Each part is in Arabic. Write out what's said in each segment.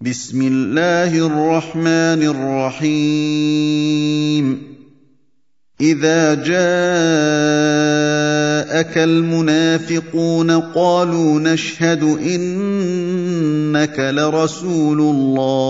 بسم الله الرحمن الرحيم. إذا جاءك المنافقون قالوا نشهد إنك لرسول الله.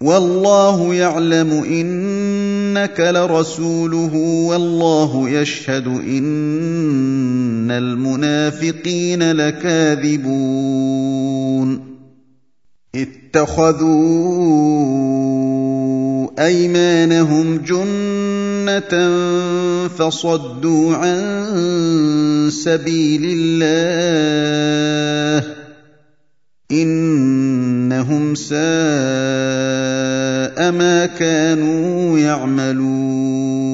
والله يعلم إنك لرسوله والله يشهد إن المنافقين لكاذبون اتخذوا أيمانهم جنة فصدوا عن سبيل الله إنهم ساء ما كانوا يعملون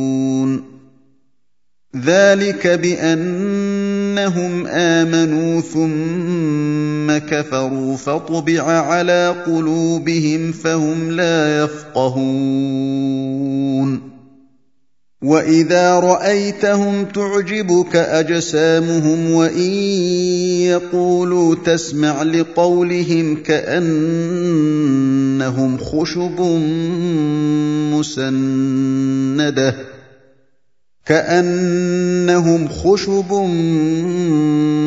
ذلك بانهم امنوا ثم كفروا فطبع على قلوبهم فهم لا يفقهون واذا رايتهم تعجبك اجسامهم وان يقولوا تسمع لقولهم كانهم خشب مسنده كانهم خشب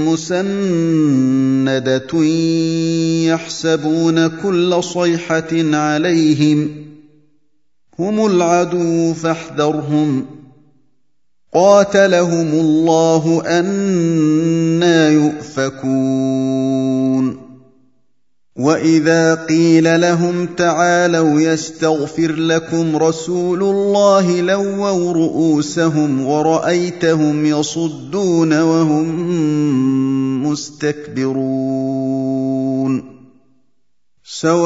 مسنده يحسبون كل صيحه عليهم هم العدو فاحذرهم. قاتلهم الله أنا يؤفكون. وإذا قيل لهم تعالوا يستغفر لكم رسول الله لووا رؤوسهم ورأيتهم يصدون وهم مستكبرون. سواء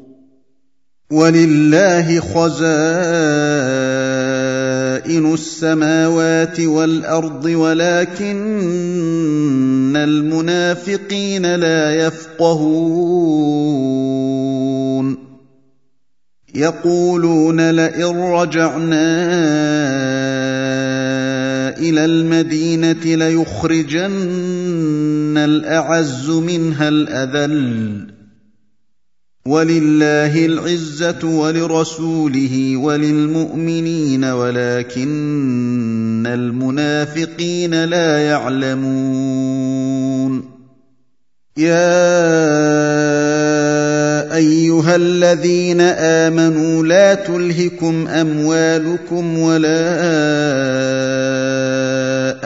ولله خزائن السماوات والأرض ولكن المنافقين لا يفقهون. يقولون لئن رجعنا إلى المدينة ليخرجن الأعز منها الأذل. ولله العزة ولرسوله وللمؤمنين ولكن المنافقين لا يعلمون. يا أيها الذين آمنوا لا تلهكم أموالكم ولا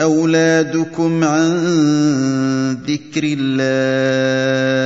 أولادكم عن ذكر الله.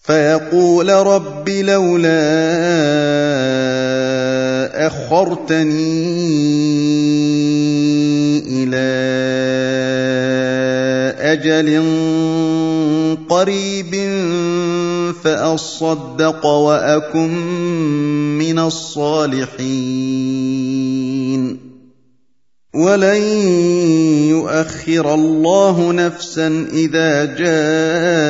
فيقول رب لولا أخرتني إلى أجل قريب فأصدق وأكن من الصالحين. ولن يؤخر الله نفسا إذا جاء